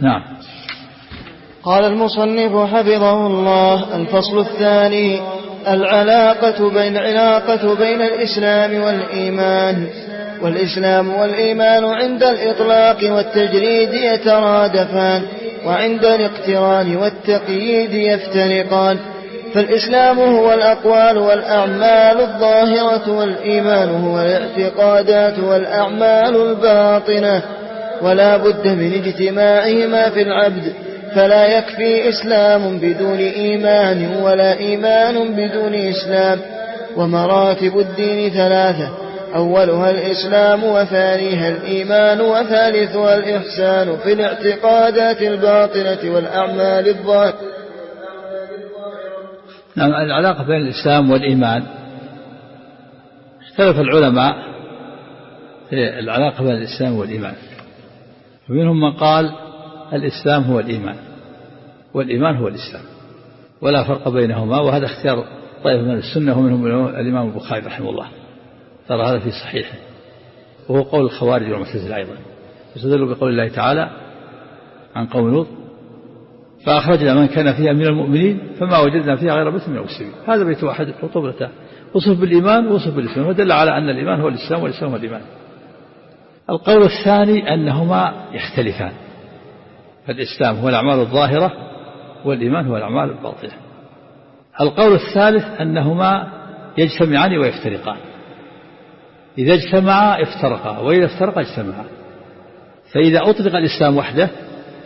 نعم. قال المصنف حفظه الله الفصل الثاني العلاقة بين العلاقة بين الإسلام والإيمان. والإسلام والإيمان عند الإطلاق والتجريد يترادفان وعند الاقتران والتقييد يفترقان فالإسلام هو الأقوال والأعمال الظاهرة والإيمان هو الاعتقادات والأعمال الباطنة. ولا بد من اجتماعهما في العبد فلا يكفي إسلام بدون إيمان ولا إيمان بدون إسلام. ومراتب الدين ثلاثة أولها الإسلام وثانيها الإيمان وثالثها الإحسان في الاعتقادات الباطنة والأعمال الظاهرة. نعم العلاقة بين الإسلام والإيمان. اختلف العلماء في العلاقة بين الإسلام والإيمان. ومنهم من قال الإسلام هو الإيمان والإيمان هو الإسلام ولا فرق بينهما وهذا اختيار طائفة من السنة ومنهم الإمام البخاري رحمه الله ترى هذا في صحيحه وهو قول الخوارج والمعتزلة أيضا يستدل بقول الله تعالى عن قوم لوط فأخرجنا من كان فيها من المؤمنين فما وجدنا فيها غير بيت من المسلمين. هذا بيت واحد وطبلته وصف بالإيمان وصف بالإسلام ودل على أن الإيمان هو الإسلام والإسلام هو الإيمان. القول الثاني أنهما يختلفان فالإسلام هو الأعمال الظاهرة والإيمان هو الأعمال الباطنة. القول الثالث أنهما يجتمعان ويفترقان إذا اجتمعا افترقا وإذا افترقا اجتمعا فإذا أطلق الإسلام وحده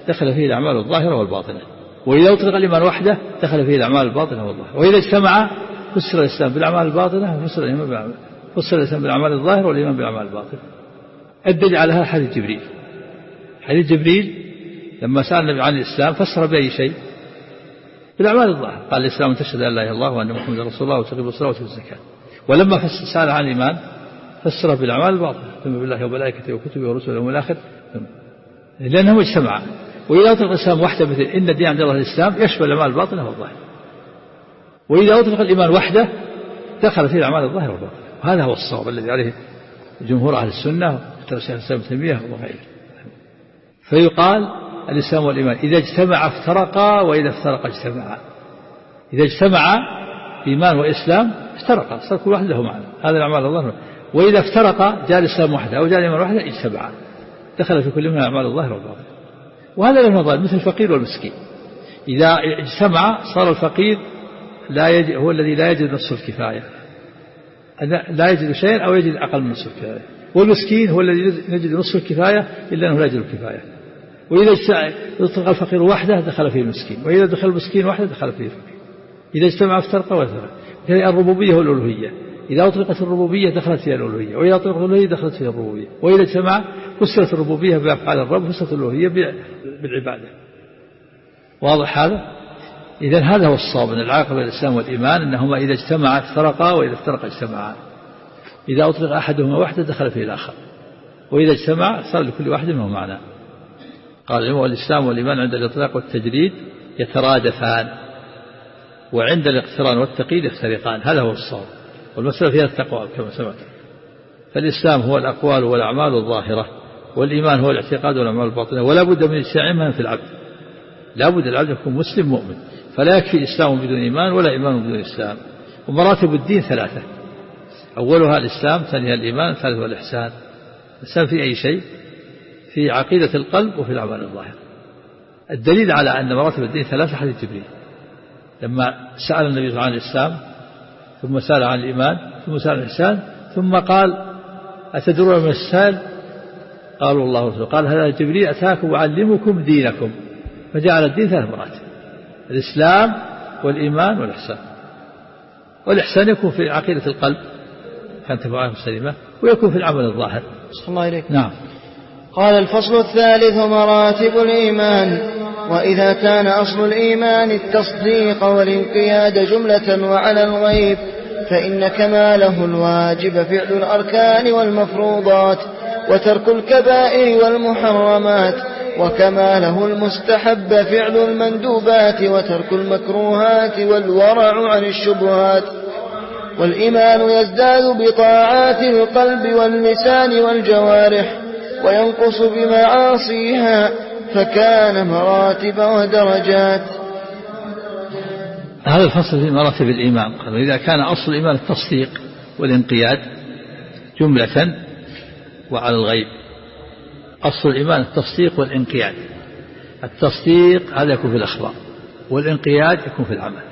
دخل فيه الأعمال الظاهرة والباطنة وإذا أطلق الإيمان وحده دخل فيه الأعمال الباطنة والظاهرة وإذا اجتمعا فسر الإسلام بالأعمال الباطنة وفسر الإيمان بالأعمال فسر الإسلام بالأعمال الظاهرة والإيمان بالأعمال الباطنة. الدليل على هذا حديث جبريل. حديث جبريل لما سأل النبي عن الإسلام فسر بأي شيء؟ بالأعمال الظاهرة. قال الإسلام تشهد أن لا إله إلا الله وأن محمدا رسول الله وتقيم الصلاة وتؤتي الزكاة ولما سأل عن الإيمان فسره بالأعمال الباطنة ثم بالله وملائكته وكتبه ورسله واليوم الآخر. لأنهم اجتمعا وإذا أطلق الإسلام وحده مثل إن الدين عند الله الإسلام يشمل الأعمال الباطنة والظاهرة. وإذا أطلق الإيمان وحده دخل فيه الأعمال الظاهرة والباطنة وهذا هو الصواب الذي عليه جمهور أهل السنة ترى شيخ الإسلام تيمية وغيره فيقال الإسلام والإيمان إذا اجتمع افترقا وإذا افترقا اجتمعا. إذا اجتمع إيمان وإسلام افترقا صار كل واحد له معنى. هذا الأعمال الظاهرة وإذا افترقا جاء الإسلام وحده أو جاء الإيمان وحده اجتمعا. دخل في كل منها أعمال الظاهر والباطن وهذا له نظائر مثل الفقير والمسكين. إذا اجتمع صار الفقير لا يجد هو الذي لا يجد نصف الكفاية. لا يجد شيئا أو يجد أقل من نصف الكفاية. والمسكين هو الذي يجد نصف الكفاية إلا أنه لا يجد الكفاية. وإذا اطلق الفقير وحده دخل فيه المسكين. وإذا دخل المسكين وحده دخل فيه الفقير. إذا اجتمع افترق وافترق الربوبية والألوهية إذا أطلقت الربوبية دخلت فيها الألوهية. وإذا أطلقت الألوهية دخلت فيها الربوبية. وإذا اجتمع فسرت الربوبية بأفعال الرب فسرت الألوهية بالعبادة. واضح هذا؟ إذا هذا هو الصواب من العلاقة بين الإسلام والإيمان أنهما إذا اجتمعا افترقا وإذا افترقا اجتمعا. إذا أطلق أحدهما وحده دخل فيه الآخر. وإذا اجتمع صار لكل واحد منه معنى. قال الإسلام والإيمان عند الإطلاق والتجريد يترادفان. وعند الاقتران والتقييد يفترقان هذا هو الصواب. والمسألة فيها التقوى كما سمعت فالإسلام هو الأقوال والأعمال الظاهرة. والإيمان هو الاعتقاد والأعمال الباطنة. ولا بد من اجتماعهما في العبد. لا بد العبد يكون مسلم مؤمن. فلا يكفي إسلام بدون إيمان ولا إيمان بدون إسلام ومراتب الدين ثلاثة. أولها الإسلام ثانيها الإيمان ثالثها الإحسان. الإسلام في أي شيء؟ في عقيدة القلب وفي الأعمال الظاهرة. الدليل على أن مراتب الدين ثلاثة حديث جبريل. لما سأل النبي صلى الله عليه وسلم عن الإسلام ثم سأل عن الإيمان ثم سأل عن الإحسان ثم قال أتدرون من السائل قالوا الله ورسوله. قال هذا جبريل أتاكم وعلمكم دينكم. فجعل الدين ثلاث مراتب الإسلام والإيمان والإحسان. والإحسان يكون في عقيدة القلب. كانت تبعها سليمة ويكون في العمل الظاهر. صلى الله عليك. نعم. قال الفصل الثالث مراتب الإيمان وإذا كان أصل الإيمان التصديق والانقياد جملة وعلى الغيب فإن كماله الواجب فعل الأركان والمفروضات وترك الكبائر والمحرمات وكماله المستحب فعل المندوبات وترك المكروهات والورع عن الشبهات. والإيمان يزداد بطاعات القلب واللسان والجوارح وينقص بمعاصيها فكان مراتب ودرجات. هذا الفصل في مراتب الإيمان. إذا كان أصل الإيمان التصديق والانقياد جملة وعلى الغيب. أصل الإيمان التصديق والانقياد. التصديق هذا يكون في الأخبار والانقياد يكون في العمل.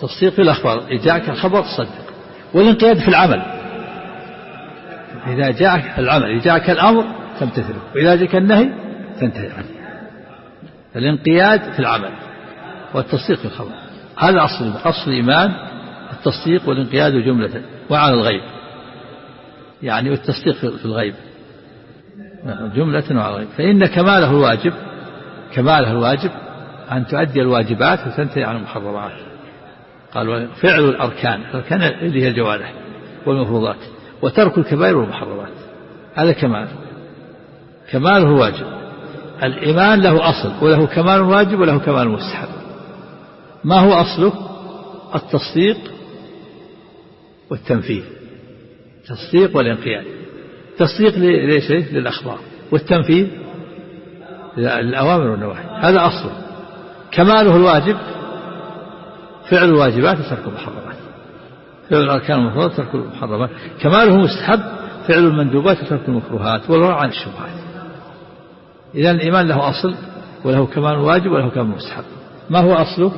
تصديق في الأخبار. إذا جاءك الخبر تصدق والانقياد في العمل. إذا جاءك العمل إذا جاءك الأمر تمتثله وإذا جاءك النهي تنتهي عنه. الانقياد في العمل والتصديق في الخبر. هذا أصل أصل الإيمان التصديق والانقياد جملة وعلى الغيب. يعني والتصديق في الغيب. جملة وعلى الغيب. فإن كماله الواجب كماله الواجب أن تؤدي الواجبات وتنتهي عن المحرمات. قال فعل الأركان الأركان اللي هي الجوارح والمفروضات وترك الكبائر والمحرمات هذا كمال كماله واجب الإيمان له أصل وله كمال واجب وله كمال مستحب ما هو أصله؟ التصديق والتنفيذ تصديق والانقياد تصديق ليش؟ للأخبار والتنفيذ للأوامر والنواهي هذا أصله كماله الواجب فعل الواجبات وترك المحرمات. فعل الأركان المفروضة وترك المحرمات. كماله مستحب فعل المندوبات وترك المكروهات. والورع عن الشبهات. إذا الإيمان له أصل وله كمال واجب وله كمال مستحب. ما هو أصله؟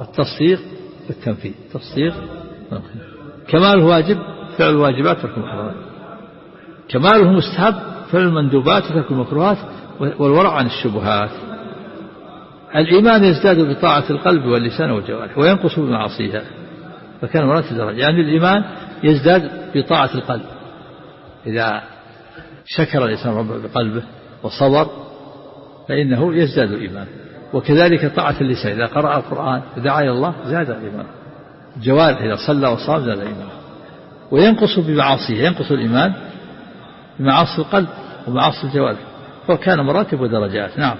التصديق والتنفيذ تصديق كمال واجب فعل الواجبات وترك المحرمات. كماله مستحب فعل المندوبات وترك المكروهات والورع عن الشبهات. الإيمان يزداد بطاعة القلب واللسان والجوارح وينقص بمعاصيها فكان مراتب درجة يعني الإيمان يزداد بطاعة القلب. إذا شكر الإنسان ربه بقلبه وصبر فإنه يزداد الإيمان. وكذلك طاعة اللسان. إذا قرأ القرآن ودعا إلى الله زاد الإيمان. الجوارح إذا صلى وصام زاد الإيمان. وينقص بمعاصيه ينقص الإيمان بمعاصي القلب ومعاصي الجوارح. فكان مراتب ودرجات. نعم.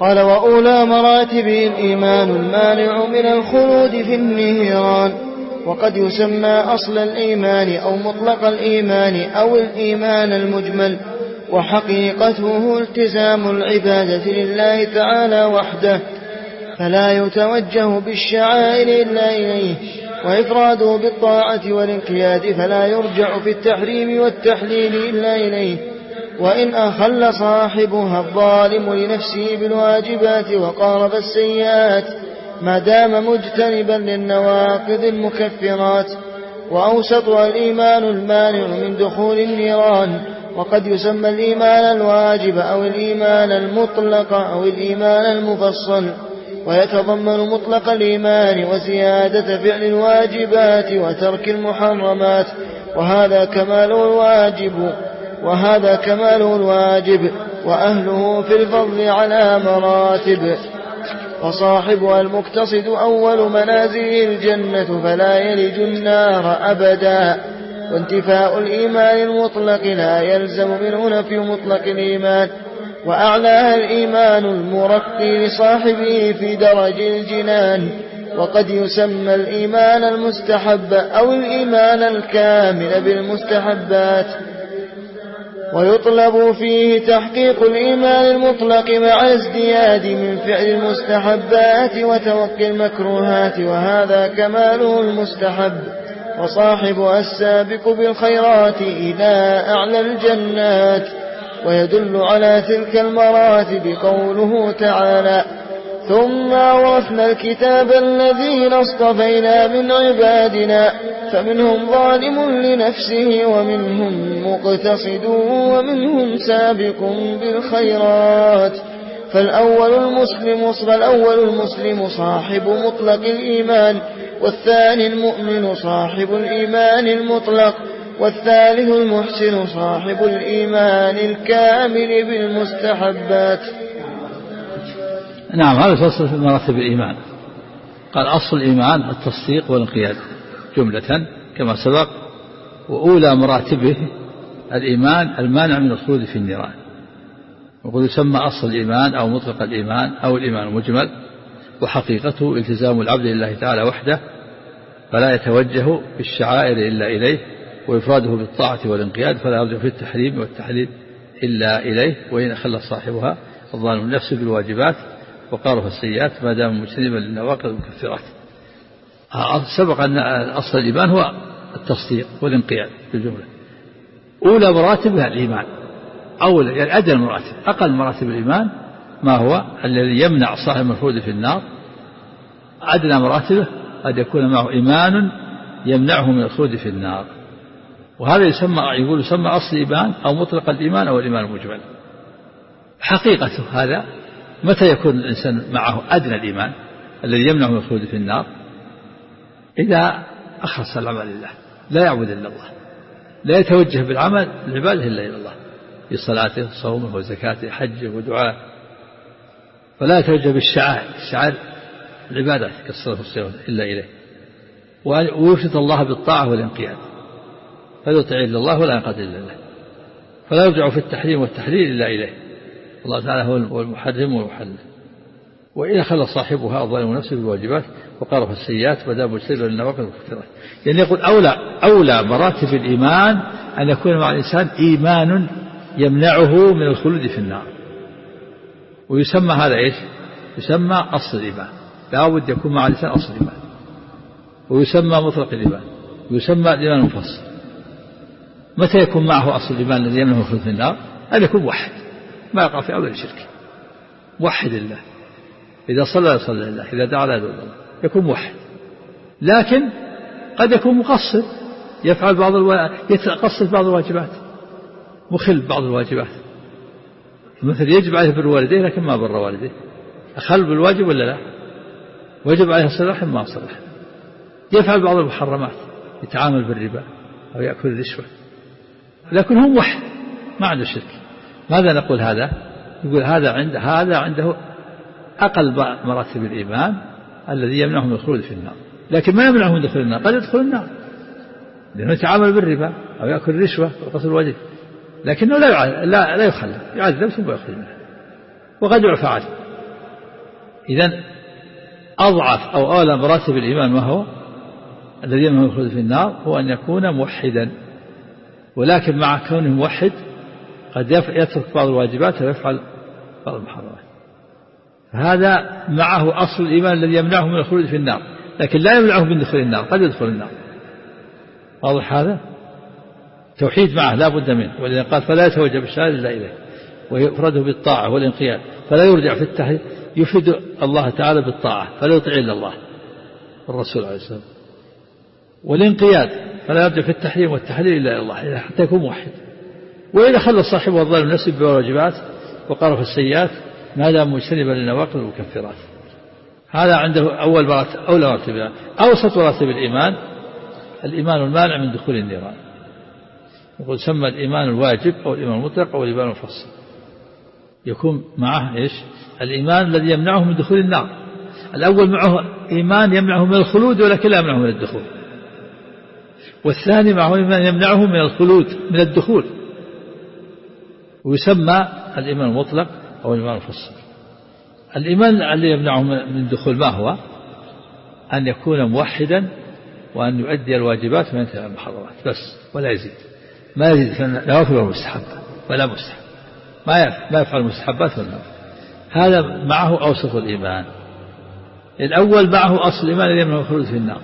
قال وأولى مراتبه الإيمان المانع من الخلود في النيران. وقد يسمى أصل الإيمان أو مطلق الإيمان أو الإيمان المجمل. وحقيقته التزام العبادة لله تعالى وحده. فلا يتوجه بالشعائر إلا إليه. وإفراده بالطاعة والانقياد فلا يرجع في التحريم والتحليل إلا إليه. وإن أخل صاحبها الظالم لنفسه بالواجبات وقارب السيئات ما دام مجتنبا للنواقض المكفرات وأوسطها الإيمان المانع من دخول النيران وقد يسمى الإيمان الواجب أو الإيمان المطلق أو الإيمان المفصل ويتضمن مطلق الإيمان وزيادة فعل الواجبات وترك المحرمات وهذا كماله الواجب. وهذا كماله الواجب وأهله في الفضل على مراتب. وصاحبها المقتصد أول منازله الجنة فلا يلج النار أبدا. وانتفاء الإيمان المطلق لا يلزم منه نفي مطلق الإيمان. وأعلاها الإيمان المرقي لصاحبه في درج الجنان. وقد يسمى الإيمان المستحب أو الإيمان الكامل بالمستحبات. ويطلب فيه تحقيق الإيمان المطلق مع ازدياد من فعل المستحبات وتوقي المكروهات وهذا كماله المستحب. وصاحبها السابق بالخيرات إلى أعلى الجنات. ويدل على تلك المراتب قوله تعالى ثم أورثنا الكتاب الذين اصطفينا من عبادنا فمنهم ظالم لنفسه ومنهم مقتصد ومنهم سابق بالخيرات. فالأول المسلم فالأول المسلم صاحب مطلق الإيمان والثاني المؤمن صاحب الإيمان المطلق والثالث المحسن صاحب الإيمان الكامل بالمستحبات. نعم هذا فصل في مراتب الإيمان. قال أصل الإيمان التصديق والانقياد جملة كما سبق. وأولى مراتبه الإيمان المانع من الخلود في النيران. وقد يسمى أصل الإيمان أو مطلق الإيمان أو الإيمان المجمل. وحقيقته التزام العبد لله تعالى وحده فلا يتوجه بالشعائر إلا إليه وإفراده بالطاعة والانقياد فلا يرجع في التحريم والتحليل إلا إليه. وإن خلى صاحبها الظالم نفسه بالواجبات وقارف السيئات ما دام مجتنبا للنواقض المكفرات سبق أن أصل الإيمان هو التصديق والانقياد في الجملة أولى مراتبها الإيمان. أولى يعني أدنى المراتب. أقل مراتب الإيمان ما هو؟ الذي يمنع صاحب المفروض في النار. أدنى مراتبه قد يكون معه إيمان يمنعه من الخلود في النار. وهذا يسمى يقول يسمى أصل الإيمان أو مطلق الإيمان أو الإيمان المجمل. حقيقته هذا متى يكون الإنسان معه أدنى الإيمان الذي يمنعه من الخلود في النار؟ إذا أخلص العمل لله لا يعبد إلا الله لا يتوجه بالعمل العبادة إلا إلى الله في صلاته صومه وزكاته حجه ودعائه فلا يتوجه بالشعائر الشعائر العبادات كالصلاة والصيام إلا إليه ويفرط الله بالطاعة والانقياد فلا يطيع إلا الله ولا ينقاد إلا الله فلا يرجع في التحريم والتحليل إلا إليه. الله تعالى هو المحرم والمحلل. وإذا خلى صاحبها الظالم نفسه بالواجبات وقارف السيئات بدا مجتنبا للنواقض والمفترات يعني يقول أولى أولى مراتب الإيمان أن يكون مع الإنسان إيمان يمنعه من الخلود في النار. ويسمى هذا إيش؟ يسمى أصل الإيمان. لا بد يكون مع الإنسان أصل الإيمان. ويسمى مطلق الإيمان. ويسمى الإيمان المفصل متى يكون معه أصل الإيمان الذي يمنعه الخلود في النار؟ أن يكون موحد ما يقع في أول الشرك. وحد الله إذا صلى يصلي لله إذا دعا لا يدعو الله يكون موحد. لكن قد يكون مقصر. يفعل بعض ألو... يتقصر بعض الواجبات. مخل بعض الواجبات. مثل يجب عليه بر والديه لكن ما بر والديه. أخل بالواجب ولا لا؟ وجب عليه الصلاة ما صلح. يفعل بعض المحرمات. يتعامل بالربا أو يأكل الرشوة. لكن هو موحد. ما عنده شرك. ماذا نقول هذا؟ يقول هذا عند هذا عنده أقل مراتب الإيمان الذي يمنعه من الخلود في النار. لكن ما يمنعه من دخول النار قد يدخل النار. لأنه يتعامل بالربا أو يأكل الرشوة وقصر الوجه. لكنه لا لا, لا يخلد يعذب ثم يخرج منه. وقد يعفى عنه. إذا أضعف أو أعلى مراتب الإيمان ما هو؟ الذي يمنعه من الخلود في النار هو أن يكون موحدا. ولكن مع كونه موحد قد يترك بعض الواجبات ويفعل بعض المحرمات. هذا معه أصل الإيمان الذي يمنعه من الخلود في النار لكن لا يمنعه من دخول النار قد يدخل النار. واضح هذا؟ توحيد معه لا بد منه ولذا قال فلا يتوجه بالشهادة إلا إليه ويفرده بالطاعة والانقياد. فلا يرجع في التحريم يفرد الله تعالى بالطاعة فلا يطيع إلا الله. الرسول عليه الصلاة والسلام والانقياد فلا يرجع في التحريم والتحليل إلا الله حتى يكون موحد. وإذا خلى صاحبه الظالم نفسه بالواجبات وقرف السيئات ما دام مجتنبا للنواقض والمكفرات. هذا عنده أول أولى مراتب. أوسط مراتب الإيمان الإيمان المانع من دخول النيران. يقول سمى الإيمان الواجب أو الإيمان المطلق أو الإيمان المفصل. يكون معه إيش؟ الإيمان الذي يمنعه من دخول النار. الأول معه إيمان يمنعه من الخلود ولكن لا يمنعه من الدخول. والثاني معه إيمان يمنعه من الخلود من الدخول. ويسمى الإيمان المطلق أو الإيمان المفصل الإيمان الذي يمنعه من الدخول ما هو؟ أن يكون موحدا وأن يؤدي الواجبات وينتهي المحرمات. بس ولا يزيد. ما يزيد في النوافل والمستحب ولا مستحب. ما يفعل, ما يفعل المستحبات ولا هذا معه أوسط الإيمان. الأول معه أصل الإيمان الذي يمنعه الخلود في النار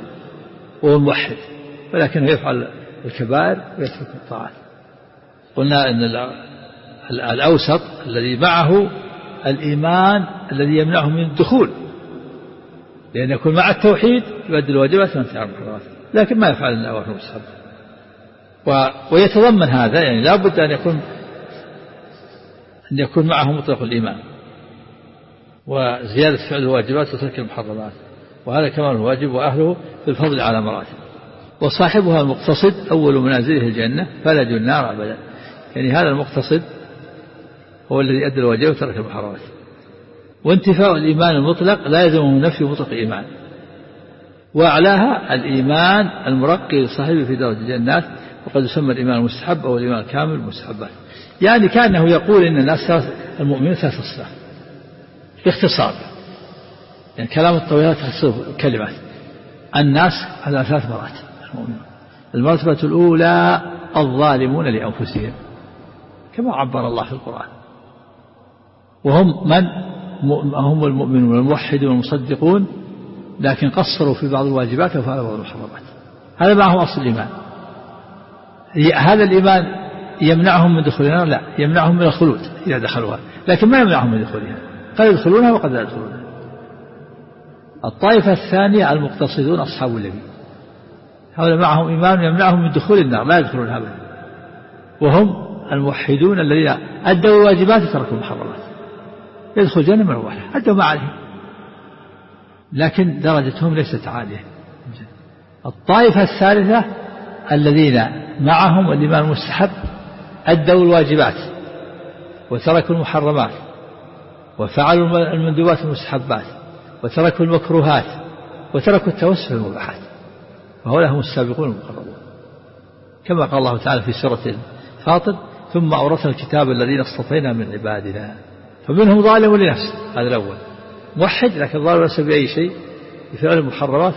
وهو موحد ولكنه يفعل الكبائر ويترك الطاعات قلنا أن الأوسط الذي معه الإيمان الذي يمنعه من الدخول لأن يكون مع التوحيد يؤدي الواجبات وينتهي عن المحرمات لكن ما يفعل النوافل المستحبة و... ويتضمن هذا يعني لا بد أن يكون أن يكون معه مطلق الإيمان. وزيادة فعل الواجبات وترك المحرمات. وهذا كمال الواجب وأهله في الفضل على مراتب. وصاحبها المقتصد أول منازله الجنة فلا النار أبدا. يعني هذا المقتصد هو الذي أدى الواجب وترك المحرمات. وانتفاء الإيمان المطلق لا يلزمه نفي مطلق الإيمان. وأعلاها الإيمان المرقي لصاحبه في درجة الجنات وقد يسمى الإيمان المستحب أو الإيمان الكامل المستحبات. يعني كأنه يقول إن الناس المؤمنين ثلاث أصناف. باختصار. يعني كلام الطويلات تصير كلمات الناس على ثلاث مراتب المؤمنون. المرتبة الأولى الظالمون لأنفسهم كما عبر الله في القرآن. وهم من؟ هم المؤمنون الموحدون المصدقون لكن قصروا في بعض الواجبات وفعلوا بعض المحرمات هذا ما هو أصل الإيمان. هذا الإيمان يمنعهم من دخول النار لا؟ يمنعهم من الخلود إذا دخلوها. لكن ما يمنعهم من دخولها؟ قد يدخلونها وقد لا يدخلونها. الطائفة الثانية المقتصدون أصحاب اليمين. هؤلاء معهم إيمان يمنعهم من دخول النار لا يدخلونها أبدا وهم الموحدون الذين أدوا الواجبات وتركوا المحرمات. يدخل الجنة من أولها أدوا ما عليهم لكن درجتهم ليست عالية. الطائفة الثالثة الذين معهم الإيمان المستحب أدوا الواجبات وتركوا المحرمات وفعلوا المندوبات المستحبات وتركوا المكروهات وتركوا التوسع في المباحات وهؤلاء هم السابقون المقربون. كما قال الله تعالى في سورة فاطر ثم أورثنا الكتاب الذين اصطفينا من عبادنا فمنهم ظالم لنفسه هذا الأول. موحد لكن ظالم نفسه بأي شيء؟ بفعل المحرمات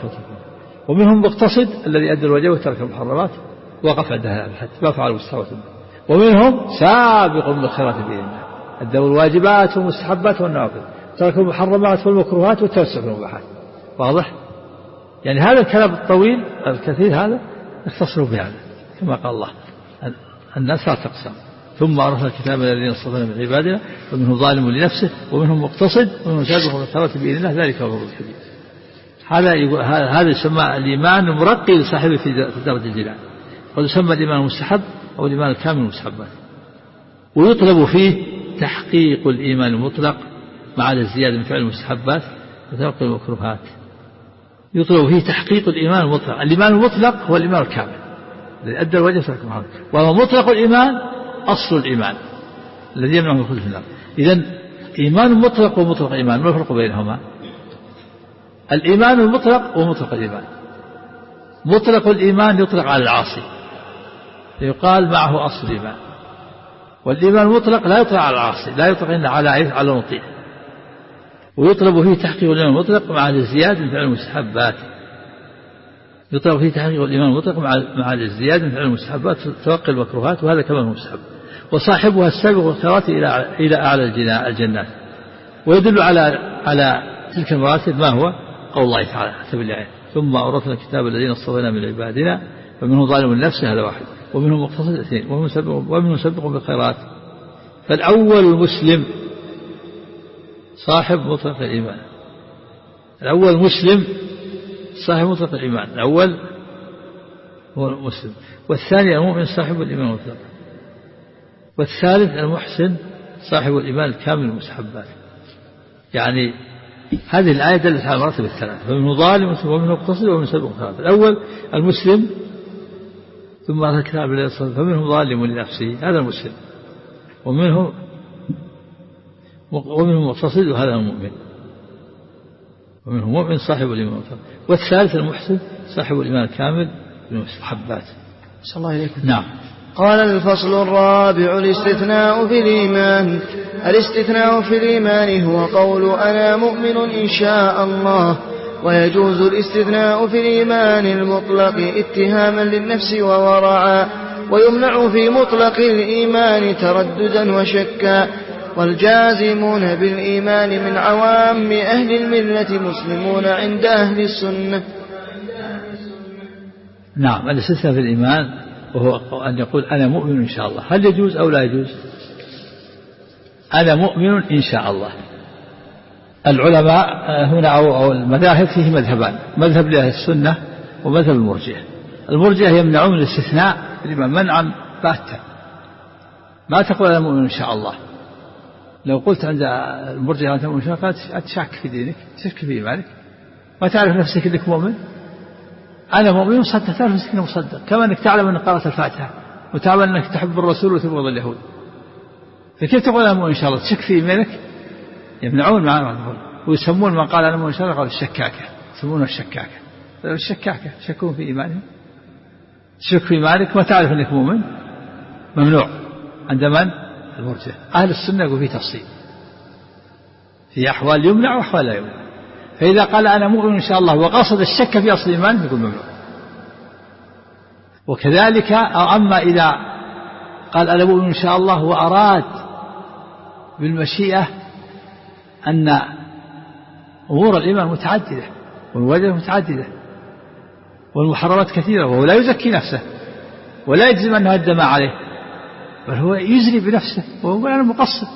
ومنهم مقتصد الذي أدى الواجب وترك المحرمات وقف عند هذا الحد ما فعل مستوى ومنهم سابق بالخيرات بإذن الله أدوا الواجبات والمستحبات والنوافل تركوا المحرمات والمكروهات والتوسع في المباحات. واضح؟ يعني هذا الكلام الطويل الكثير هذا يختصر بهذا كما قال الله الناس لا تقسم. ثم أرسل الكتاب الذين اصطفينا من عبادنا ومنهم ظالم لنفسه ومنهم مقتصد ومنهم سابق بالخيرات بإذن الله ذلك هو الكبير. هذا هذا يسمى الإيمان المرقي لصاحبه في درجة الجنان قد يسمى الإيمان المستحب أو الإيمان الكامل المستحبات ويطلب فيه تحقيق الإيمان المطلق مع الزيادة من فعل المستحبات وترك المكروهات. يطلب فيه تحقيق الإيمان المطلق. الإيمان المطلق هو الإيمان الكامل. الذي أدى المحرم وهو مطلق الإيمان أصل الإيمان الذي يمنع من الخلود في النار. إذا إيمان مطلق ومطلق إيمان ما الفرق بينهما؟ الإيمان المطلق ومطلق الإيمان. مطلق الإيمان يطلق على العاصي يقال معه أصل الإيمان. والإيمان المطلق لا يطلق على العاصي لا يطلق إلا على على المطيع. ويطلب فيه تحقيق الإيمان المطلق مع الازدياد من فعل المستحبات. يطلب فيه تحقيق الإيمان المطلق مع مع الازدياد من فعل المستحبات توقي المكروهات وهذا كمان مستحب وصاحبها السابق والخيرات إلى إلى أعلى الجنات. ويدل على على تلك المراتب ما هو؟ قول الله تعالى حسب الله. ثم أورثنا الكتاب الذين اصطفينا من عبادنا فمنهم ظالم لنفسه هذا واحد ومنهم مقتصد اثنين ومنهم سابق ومنهم سابق بالخيرات. فالأول المسلم صاحب مطلق الإيمان. الأول مسلم صاحب مطلق الإيمان. الأول هو المسلم. والثاني المؤمن صاحب الإيمان المطلق والثالث المحسن صاحب الإيمان الكامل المستحبات. يعني هذه الآية دلت على المراتب الثلاث فمنه ظالم ومنه مقتصد ومنه سابق ثلاثة الأول المسلم ثم هذا الكتاب الذي فمنه ظالم لنفسه هذا المسلم. ومنه ومنهم مقتصد وهذا المؤمن. ومنهم مؤمن صاحب الإيمان والثالث المحسن صاحب الإيمان الكامل بالمستحبات صلى الله عليكم. نعم. قال الفصل الرابع الاستثناء في الإيمان. الاستثناء في الإيمان هو قول أنا مؤمن إن شاء الله. ويجوز الاستثناء في الإيمان المطلق اتهاما للنفس وورعا ويمنع في مطلق الإيمان ترددا وشكا. والجازمون بالإيمان من عوام أهل الملة مسلمون عند أهل السنة. نعم الاستثناء في الإيمان وهو أن يقول أنا مؤمن إن شاء الله. هل يجوز أو لا يجوز؟ أنا مؤمن إن شاء الله. العلماء هنا أو المذاهب فيه مذهبان مذهب لأهل السنة ومذهب المرجئة. المرجئة يمنعون الاستثناء لمن منعا باتا. ما تقول أنا مؤمن إن شاء الله. لو قلت عند المرجئة أنت مؤمن قالت أنت شاك في دينك تشك في إيمانك. ما تعرف نفسك أنك مؤمن؟ أنا مؤمن مصدق تعرف أنك مصدق. كما أنك تعلم أنك قرأت الفاتحة وتعلم أنك تحب الرسول وتبغض اليهود. فكيف تقول أنا مؤمن إن شاء الله؟ تشك في إيمانك يمنعون معه ويسمون من قال أنا مؤمن إن شاء الله قال الشكاكة يسمونه الشكاكة الشكاكة يشكون في إيمانهم. تشك في إيمانك ما تعرف أنك مؤمن. ممنوع. عند من؟ المرجئة أهل السنة يقول في تفصيل. في أحوال يمنع وأحوال لا يمنع. فإذا قال أنا مؤمن إن شاء الله وقصد الشك في أصل الإيمان يقول ممنوع. وكذلك أما إذا قال أنا مؤمن إن شاء الله وأراد بالمشيئة أن أمور الإيمان متعددة والواجبات متعددة والمحرمات كثيرة وهو لا يزكي نفسه ولا يجزم أنه أدى ما عليه بل هو يزري بنفسه وهو أنا مقصر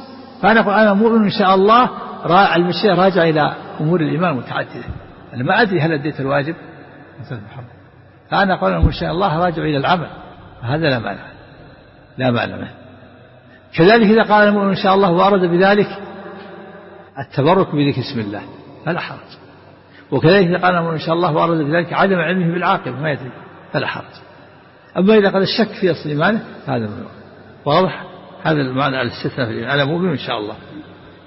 فأنا أقول أنا مؤمن إن شاء الله المشيئة راجع إلى أمور الإيمان متعددة. أنا ما أدري هل أديت الواجب. مثل محمد فأنا أقول إن شاء الله راجع إلى العمل. هذا لا مانع. لا مانع منه. كذلك إذا قال المؤمن إن شاء الله وأراد بذلك التبرك بذكر اسم الله. فلا حرج. وكذلك إذا قال المؤمن إن شاء الله وأراد بذلك عدم علمه بالعاقبة ما يدري. فلا حرج. أما إذا قال الشك في أصل إيمانه فهذا ممنوع واضح؟ هذا المعنى الاستثناء في الإيمان. أنا مؤمن إن شاء الله.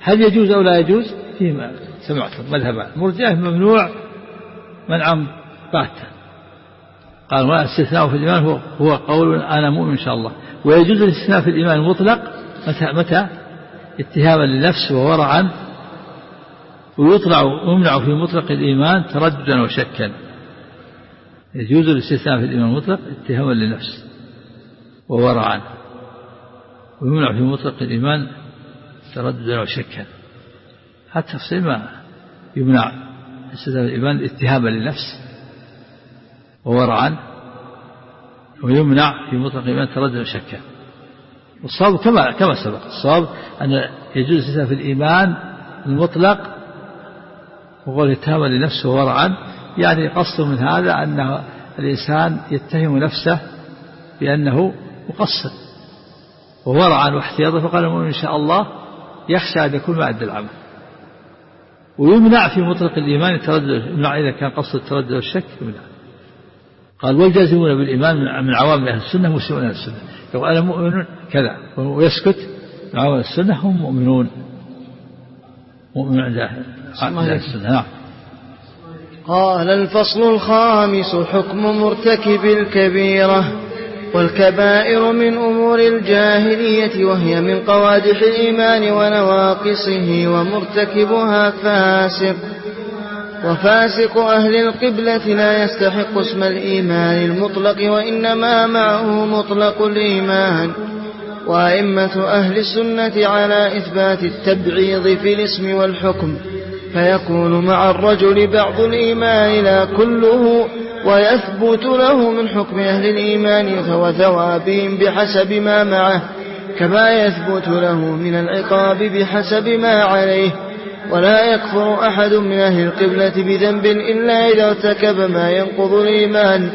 هل يجوز أو لا يجوز؟ فيه سمعتم مذهبان المرجئة ممنوع منعا باتا. قال والاستثناء في الإيمان هو, هو قول أنا مؤمن إن شاء الله. ويجوز الاستثناء في الإيمان المطلق متى متى؟ اتهاما للنفس وورعا. ويطلع ويمنع في مطلق الإيمان ترددا وشكا. يجوز الاستثناء في الإيمان المطلق اتهاما للنفس وورعا. ويمنع في مطلق الإيمان ترددا وشكا هذا التفصيل ما يمنع استثناء الإيمان اتهاما للنفس وورعا ويمنع في مطلق الإيمان ترددا وشكا والصواب كما كما سبق الصواب أن يجوز الاستثناء في الإيمان المطلق وقول اتهاما لنفسه ورعا يعني قصد من هذا أن الإنسان يتهم نفسه بأنه مقصر وورعا واحتياطا فقال المؤمن إن شاء الله يخشى أن يكون ما أدى العمل. ويمنع في مطلق الإيمان التردد يمنع إذا كان قصد التردد والشك يمنع. قال والجازمون بالإيمان من عوام أهل السنة مسلمون أهل السنة. يقول أنا مؤمن كذا. ويسكت من عوام السنة هم مؤمنون. مؤمن عند أهل السنة نعم. قال الفصل الخامس حكم مرتكب الكبيرة. والكبائر من أمور الجاهلية وهي من قوادح الإيمان ونواقصه ومرتكبها فاسق. وفاسق أهل القبلة لا يستحق اسم الإيمان المطلق وإنما معه مطلق الإيمان. وأئمة أهل السنة على إثبات التبعيض في الاسم والحكم. فيكون مع الرجل بعض الإيمان لا كله ويثبت له من حكم أهل الإيمان وثوابهم بحسب ما معه كما يثبت له من العقاب بحسب ما عليه. ولا يكفر أحد من أهل القبلة بذنب إلا إذا ارتكب ما ينقض الإيمان.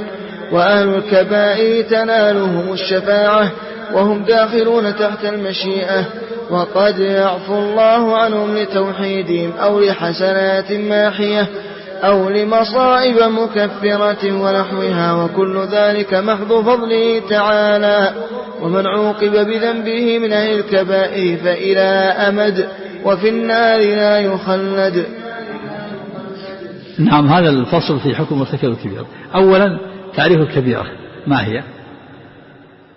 وأهل الكبائر تنالهم الشفاعة وهم داخلون تحت المشيئة. وقد يعفو الله عنهم لتوحيدهم أو لحسنات ماحية. أو لمصائب مكفرة ونحوها وكل ذلك محض فضله تعالى. ومن عوقب بذنبه من أهل الكبائر فإلى أمد وفي النار لا يخلد. نعم هذا الفصل في حكم مرتكب الكبيرة أولا تعريف الكبيرة. ما هي؟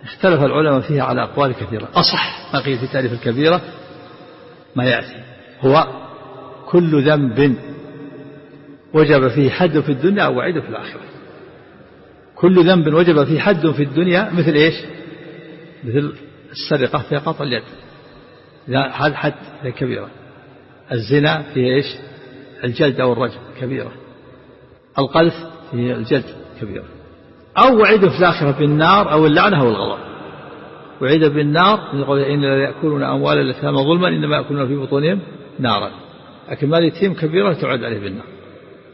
اختلف العلماء فيها على أقوال كثيرة. أصح ما قيل في تعريف الكبيرة ما يأتي. هو كل ذنب وجب فيه حد في الدنيا أو وعيد في الآخرة. كل ذنب وجب فيه حد في الدنيا مثل إيش؟ مثل السرقة في قطع اليد. هذا حد كبيرة. الزنا فيه إيش؟ الجلد أو الرجم كبيرة. القذف فيه الجلد كبيرة. أو وعد في الآخرة بالنار أو اللعنة أو الغضب. وعد بالنار من قول إن لا يأكلون أموال اليتامى ظلما إنما يأكلون في بطونهم نارا. لكن مال اليتيم كبيرة تعد عليه بالنار.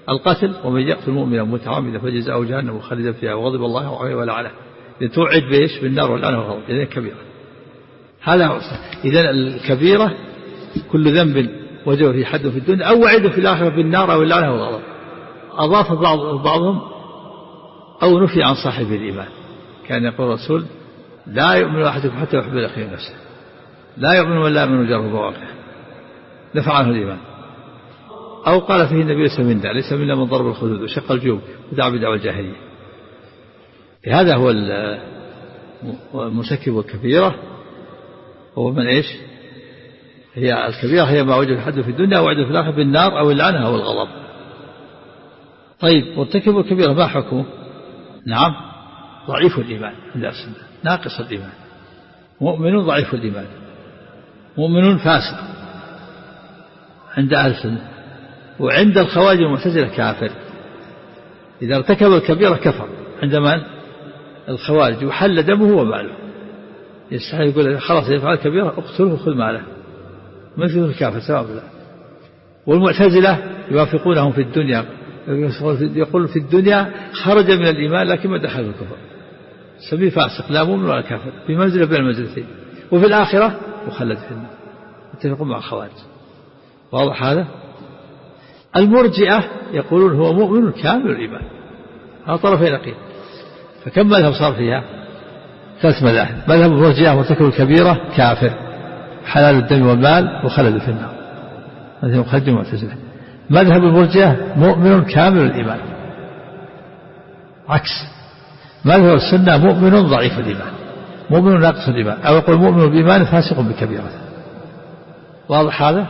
القتل ومن يقتل مؤمنا متعمدا فجزاؤه جهنم خالدا فيها وغضب الله عليه ولعنه. توعد بإيش؟ بالنار واللعنه والغضب اذا كبيرة. هذا اذا الكبيرة كل ذنب وجب في حد في الدنيا أو وعد في الآخرة بالنار أو اللعنه والغضب أضاف بعض بعضهم أو نفي عن صاحب الإيمان. كان يقول الرسول لا يؤمن أحدكم حتى يحب الأخير نفسه. لا يؤمن من لا يؤمن جره بواقعه. نفع عنه الإيمان. أو قال فيه النبي ليس منا ليس منا من ضرب الخدود وشق الجيوب ودعا بدعوى الجاهلية. هذا هو المرتكب الكبيرة هو من إيش؟ هي الكبيرة هي ما وجد حد في الدنيا وعد في الآخرة بالنار أو اللعنة أو الغضب. طيب مرتكب الكبيرة ما حكمه؟ نعم ضعيف الإيمان عند السنة ناقص الإيمان. مؤمن ضعيف الإيمان مؤمن فاسق عند أهل السنة. وعند الخوارج والمعتزلة كافر. إذا ارتكب الكبيرة كفر. عند من؟ الخوارج. وحل دمه وماله. يستحيل يقول خلاص يفعل كبيرة اقتله وخذ ماله. مثل الكافر سواء لا والمعتزلة يوافقونهم في الدنيا. يقول في الدنيا خرج من الإيمان لكن ما دخل الكفر. سميه فاسق لا مؤمن ولا كافر. في منزلة بين المنزلتين. وفي الآخرة مخلد في النار. يتفقون مع الخوارج. واضح هذا؟ المرجئة يقولون هو مؤمن كامل الإيمان. هذا طرفين نقيض. فكم مذهب صار فيها؟ ثلاث مذاهب. مذهب المرجئة مرتكب الكبيرة كافر حلال الدم والمال وخلد في النار. هذه مقدمة المعتزلة مذهب المرجئة مؤمن كامل الإيمان. عكس. مذهب السنة مؤمن ضعيف الإيمان. مؤمن ناقص الإيمان. أو يقول مؤمن بإيمان فاسق بكبيرة. واضح هذا؟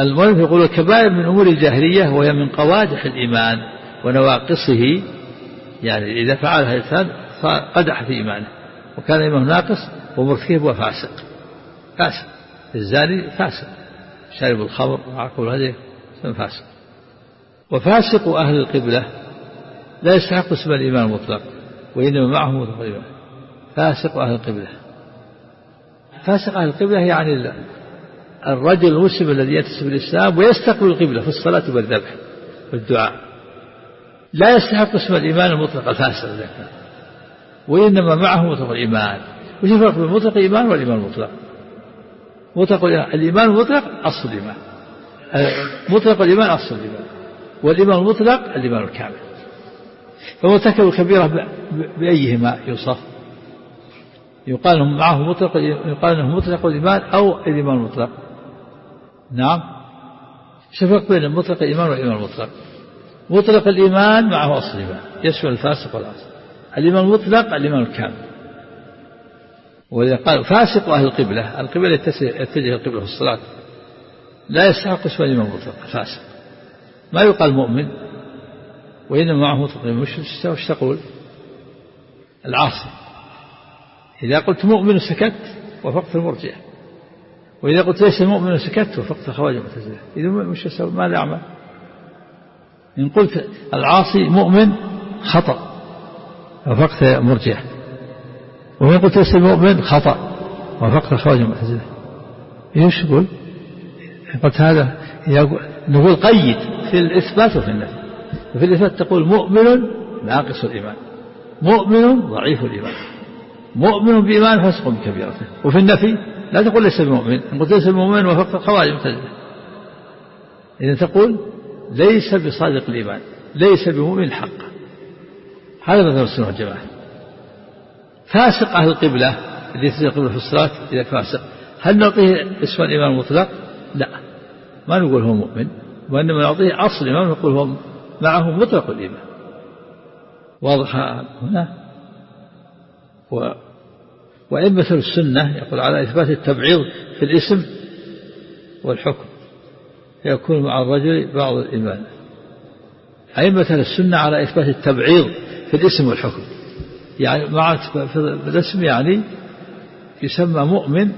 المؤلف يقول الكبائر من أمور الجاهلية وهي من قوادح الإيمان ونواقصه يعني إذا فعلها الإنسان قدح في إيمانه وكان إيمانه ناقص ومرتكب وفاسق. فاسق. الزاني فاسق. شارب الخمر وعقب هذه فاسق. وفاسق أهل القبلة لا يستحق اسم الإيمان المطلق وإنما معه مطلق الإيمان فاسق أهل القبلة. فاسق أهل القبلة يعني الرجل المسلم الذي ينتسب الإسلام ويستقبل القبلة في الصلاة والذبح والدعاء. لا يستحق اسم الإيمان المطلق الفاسق ذلك وإنما معه مطلق الإيمان. وش الفرق بين مطلق الإيمان والإيمان المطلق؟ مطلق الإيمان المطلق أصل الإيمان. مطلق الإيمان أصل الإيمان. والإيمان المطلق الإيمان الكامل. فمرتكب الكبيرة بأيهما يوصف؟ يقال معه مطلق يقال إنه مطلق الإيمان أو الإيمان المطلق. نعم. شفق بين مطلق الإيمان والإيمان المطلق. مطلق الإيمان معه أصل الإيمان. يشمل الفاسق والأصل. الإيمان المطلق الإيمان الكامل. وإذا قال فاسق أهل القبلة القبلة يتجه القبلة في الصلاة. لا يستحق اسم الإمام المطلق فاسق. ما يقال مؤمن وإنما معه مطلق وش تقول؟ العاصي. إذا قلت مؤمن سكت وفقت المرجئة. وإذا قلت ليس مؤمن سكت وفقت الخوارج المعتزلة إذا مش أسوي ماذا أعمل؟ إن قلت العاصي مؤمن خطأ. وفقت مرجئة وإن قلت ليس مؤمن خطأ. وفقت الخوارج المعتزلة إيش تقول؟ قلت هذا نقول قيد في الإثبات وفي النفي. وفي الإثبات تقول مؤمن ناقص الإيمان. مؤمن ضعيف الإيمان. مؤمن بإيمان فاسق بكبيرته. وفي النفي لا تقول ليس بمؤمن. إن قلت ليس بمؤمن وفقت الخوارج المعتزلة إذا تقول ليس بصادق الإيمان ليس بمؤمن حقا. هذا مثل السنة والجماعة. فاسق أهل القبلة الذي يتجه القبلة في الصلاة إذا فاسق. هل نعطيه اسم الإيمان المطلق؟ لا. ما نقول هو مؤمن وإنما نعطيه أصل الإيمان نقول هو معه مطلق الإيمان. واضح هنا؟ وأئمة السنة يقول على إثبات التبعيض في الاسم والحكم يكون مع الرجل بعض الإيمان. أئمة السنة على إثبات التبعيض في الاسم والحكم. يعني مع في الاسم يعني يسمى مؤمن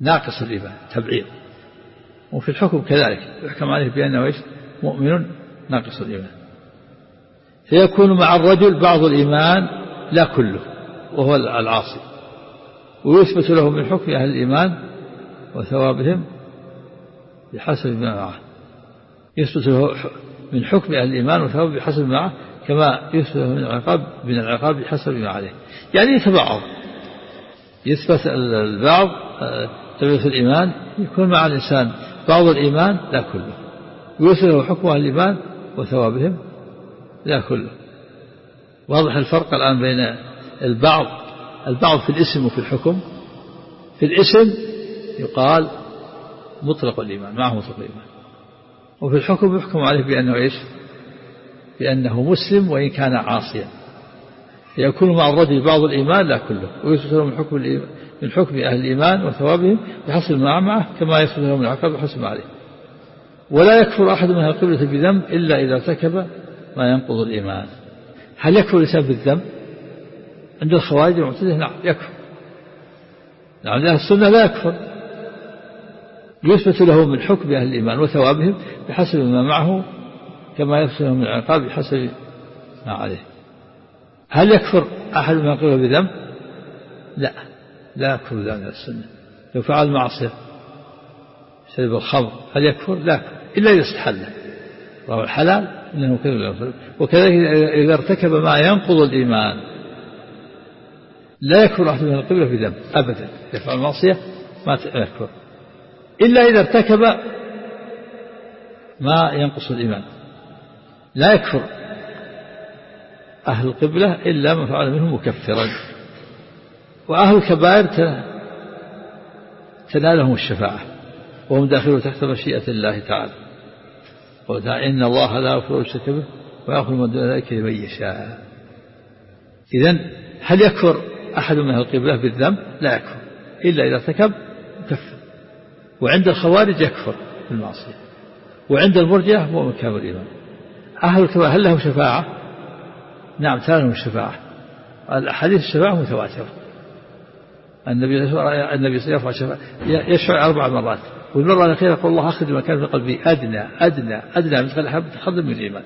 ناقص الإيمان تبعيض. وفي الحكم كذلك يحكم عليه بأنه إيش؟ مؤمن ناقص الإيمان. فيكون مع الرجل بعض الإيمان لا كله. وهو العاصي. ويثبت له من حكم أهل الإيمان وثوابهم بحسب ما معه. يثبت له من حكم أهل الإيمان وثوابه بحسب ما معه كما يثبت له من العقاب من العقاب بحسب ما عليه. يعني يتبعض. يثبت البعض تبعث الإيمان يكون مع الإنسان. بعض الإيمان لا كله. ويثبت له حكم أهل الإيمان وثوابهم لا كله. واضح الفرق الآن بين البعض البعض في الاسم وفي الحكم. في الاسم يقال مطلق الإيمان معه مطلق الإيمان. وفي الحكم يحكم عليه بأنه إيش؟ بأنه مسلم وإن كان عاصيا. يكون مع الرجل بعض الإيمان لا كله. له من حكم من حكم أهل الإيمان وثوابهم بحسب ما معه كما له من العقاب ما عليه. ولا يكفر أحد من القبلة بذنب إلا إذا ارتكب ما ينقض الإيمان. هل يكفر الإنسان بالذنب؟ عند الخوارج المعتزلة نعم يكفر. عند أهل السنة لا يكفر. يثبت له من حكم أهل الإيمان وثوابهم بحسب ما معه كما يثبت له من العقاب بحسب ما عليه. هل يكفر أحد من قبل بذنب؟ لا لا يكفر بذنب السنة. لو فعل معصية شرب الخمر هل يكفر؟ لا إلا إذا استحل. وهو الحلال إنه كذب وكذلك إذا ارتكب ما ينقض الإيمان. لا يكفر أحد من القبلة بذنب أبدا. يفعل المعصية ما يكفر إلا إذا ارتكب ما ينقص الإيمان. لا يكفر أهل القبلة إلا ما فعل منهم مكفرا. وأهل الكبائر تنالهم الشفاعة. وهم داخلون تحت مشيئة الله تعالى. إن الله لا يغفر الشرك به ويغفر من دون ذلك لمن يشاء. إذا هل يكفر أحد من أهل القبلة بالذنب؟ لا يكفر إلا إذا ارتكب يكفر وعند الخوارج يكفر بالمعصية وعند المرجئة هو من كامل الإيمان. أهل الكبائر هل لهم شفاعة؟ نعم تنالهم الشفاعة. الأحاديث الشفاعة متواترة. النبي النبي يرفع الشفاعة يشفع أربع مرات. والمرة الأخيرة يقول الله أخرج ما كان في قلبي أدنى أدنى أدنى مثل حبة خردل من الإيمان.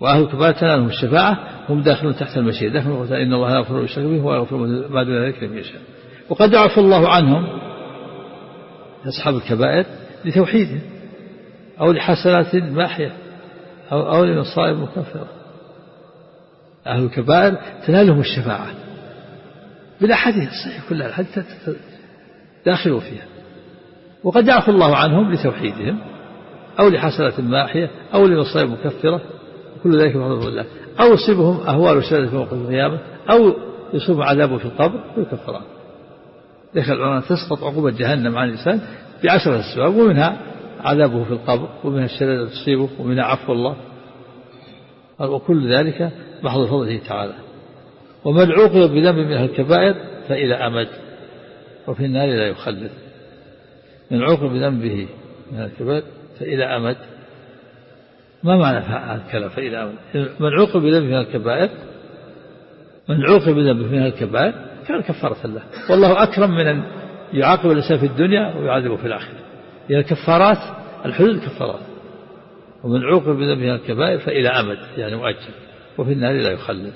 وأهل الكبائر تنالهم الشفاعة هم داخلون تحت المشيئة. داخلون إن الله لا يغفر الشرك به ويغفر ما دون ذلك لمن يشاء وقد عفى الله عنهم أصحاب الكبائر لتوحيدهم أو لحسنات ماحية أو أو لمصائب مكفرة. أهل الكبائر تنالهم الشفاعة. بالأحاديث الصحيحة كلها الحديث داخلوا فيها. وقد يعفو الله عنهم لتوحيدهم أو لحسنة ماحية أو لمصائب مكفرة. كل ذلك بفضل الله. أو يصيبهم أهوال شدة في موقف القيامة أو يصيبهم عذابه في القبر ويكفران ذكر العلماء تسقط عقوبة جهنم عن الإنسان بعشرة أسباب ومنها عذابه في القبر ومنها الشدة تصيبه ومنها عفو الله. وكل ذلك محض فضله تعالى. ومن عوقب بذنب من الكبائر فإلى أمد وفي النار لا يخلد. من عوقب بذنبه من الكبائر فإلى أمد ما معنى فإلى أمد من عوقب بذنبه من الكبائر من عوقب بذنبه من الكبائر كان كفارة الله والله أكرم من أن يعاقب الإنسان في الدنيا ويعذبه في الآخرة. هي الكفارات الحدود كفارات. ومن عوقب بذنبه من الكبائر فإلى أمد يعني مؤجل. وفي النار لا يخلد.